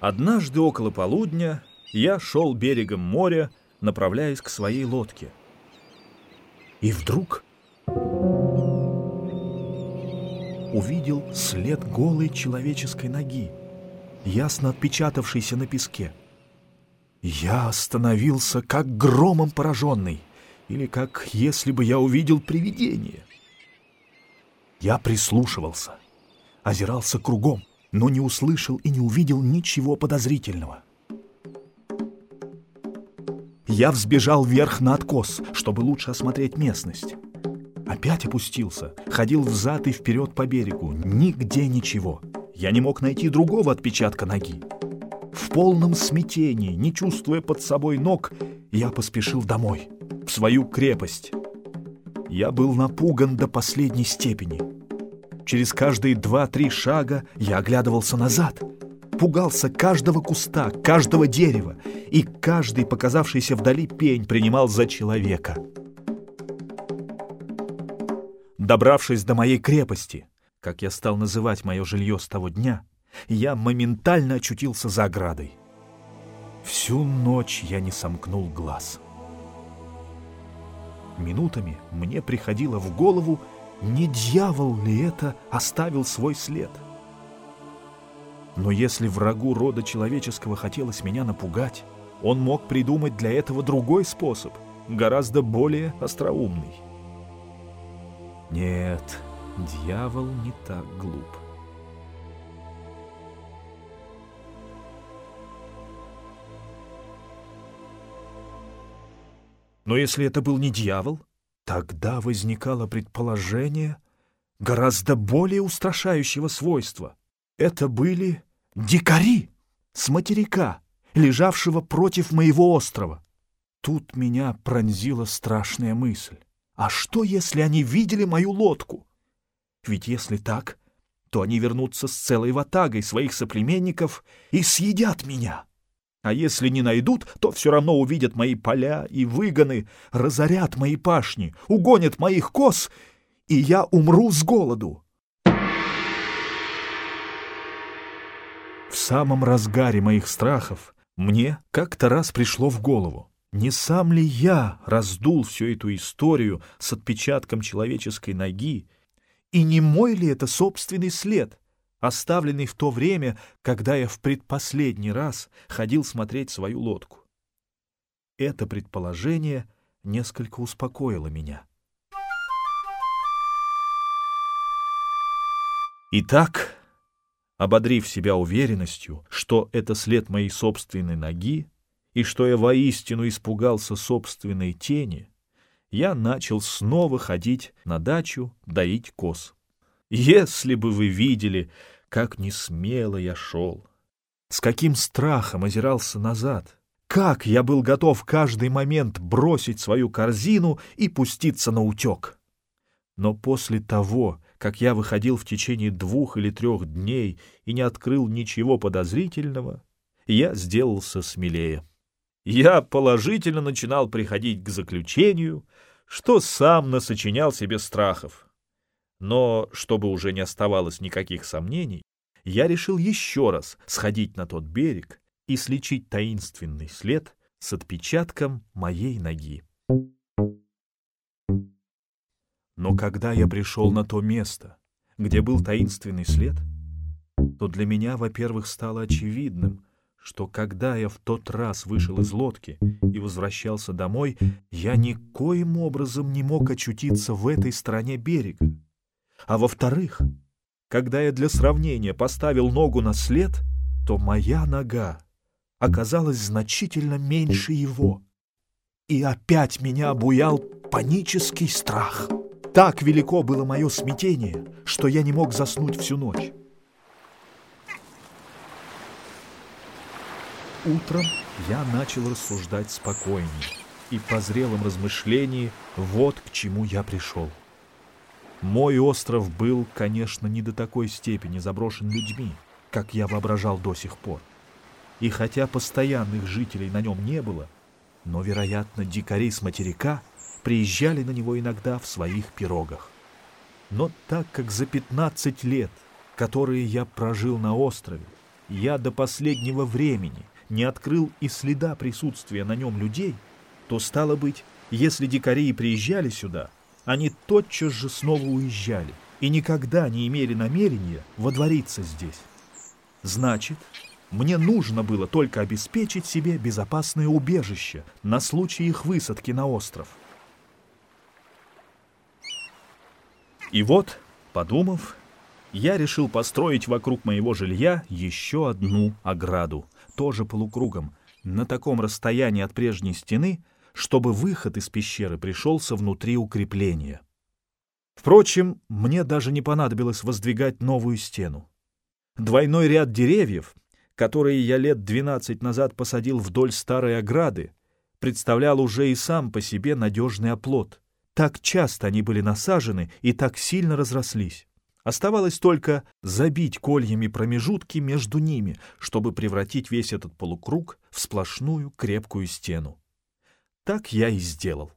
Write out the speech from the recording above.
Однажды около полудня я шел берегом моря, направляясь к своей лодке. И вдруг увидел след голой человеческой ноги, ясно отпечатавшийся на песке. Я остановился, как громом пораженный, или как если бы я увидел привидение. Я прислушивался, озирался кругом, но не услышал и не увидел ничего подозрительного. Я взбежал вверх на откос, чтобы лучше осмотреть местность. Опять опустился, ходил взад и вперед по берегу. Нигде ничего. Я не мог найти другого отпечатка ноги. В полном смятении, не чувствуя под собой ног, я поспешил домой, в свою крепость. Я был напуган до последней степени. Через каждые два-три шага я оглядывался назад, пугался каждого куста, каждого дерева, и каждый показавшийся вдали пень принимал за человека. Добравшись до моей крепости, как я стал называть мое жилье с того дня, я моментально очутился за оградой. Всю ночь я не сомкнул глаз. Минутами мне приходило в голову, не дьявол ли это оставил свой след? Но если врагу рода человеческого хотелось меня напугать, он мог придумать для этого другой способ, гораздо более остроумный. Нет, дьявол не так глуп. Но если это был не дьявол, Тогда возникало предположение гораздо более устрашающего свойства. Это были дикари с материка, лежавшего против моего острова. Тут меня пронзила страшная мысль. А что, если они видели мою лодку? Ведь если так, то они вернутся с целой ватагой своих соплеменников и съедят меня. А если не найдут, то все равно увидят мои поля и выгоны, разорят мои пашни, угонят моих коз, и я умру с голоду. В самом разгаре моих страхов мне как-то раз пришло в голову, не сам ли я раздул всю эту историю с отпечатком человеческой ноги, и не мой ли это собственный след, оставленный в то время, когда я в предпоследний раз ходил смотреть свою лодку. Это предположение несколько успокоило меня. Итак, ободрив себя уверенностью, что это след моей собственной ноги, и что я воистину испугался собственной тени, я начал снова ходить на дачу доить коз. Если бы вы видели, как несмело я шел, с каким страхом озирался назад, как я был готов каждый момент бросить свою корзину и пуститься на утек. Но после того, как я выходил в течение двух или трех дней и не открыл ничего подозрительного, я сделался смелее. Я положительно начинал приходить к заключению, что сам насочинял себе страхов. Но, чтобы уже не оставалось никаких сомнений, я решил еще раз сходить на тот берег и сличить таинственный след с отпечатком моей ноги. Но когда я пришел на то место, где был таинственный след, то для меня, во-первых, стало очевидным, что когда я в тот раз вышел из лодки и возвращался домой, я никоим образом не мог очутиться в этой стороне берега. А во-вторых, когда я для сравнения поставил ногу на след, то моя нога оказалась значительно меньше его. И опять меня обуял панический страх. Так велико было мое смятение, что я не мог заснуть всю ночь. Утром я начал рассуждать спокойнее, и по зрелым размышлениям вот к чему я пришел. Мой остров был, конечно, не до такой степени заброшен людьми, как я воображал до сих пор. И хотя постоянных жителей на нем не было, но, вероятно, дикари с материка приезжали на него иногда в своих пирогах. Но так как за 15 лет, которые я прожил на острове, я до последнего времени не открыл и следа присутствия на нем людей, то, стало быть, если дикари и приезжали сюда, они тотчас же снова уезжали и никогда не имели намерения водвориться здесь. Значит, мне нужно было только обеспечить себе безопасное убежище на случай их высадки на остров. И вот, подумав, я решил построить вокруг моего жилья еще одну ограду, тоже полукругом, на таком расстоянии от прежней стены, чтобы выход из пещеры пришелся внутри укрепления. Впрочем, мне даже не понадобилось воздвигать новую стену. Двойной ряд деревьев, которые я лет двенадцать назад посадил вдоль старой ограды, представлял уже и сам по себе надежный оплот. Так часто они были насажены и так сильно разрослись. Оставалось только забить кольями промежутки между ними, чтобы превратить весь этот полукруг в сплошную крепкую стену. Так я и сделал.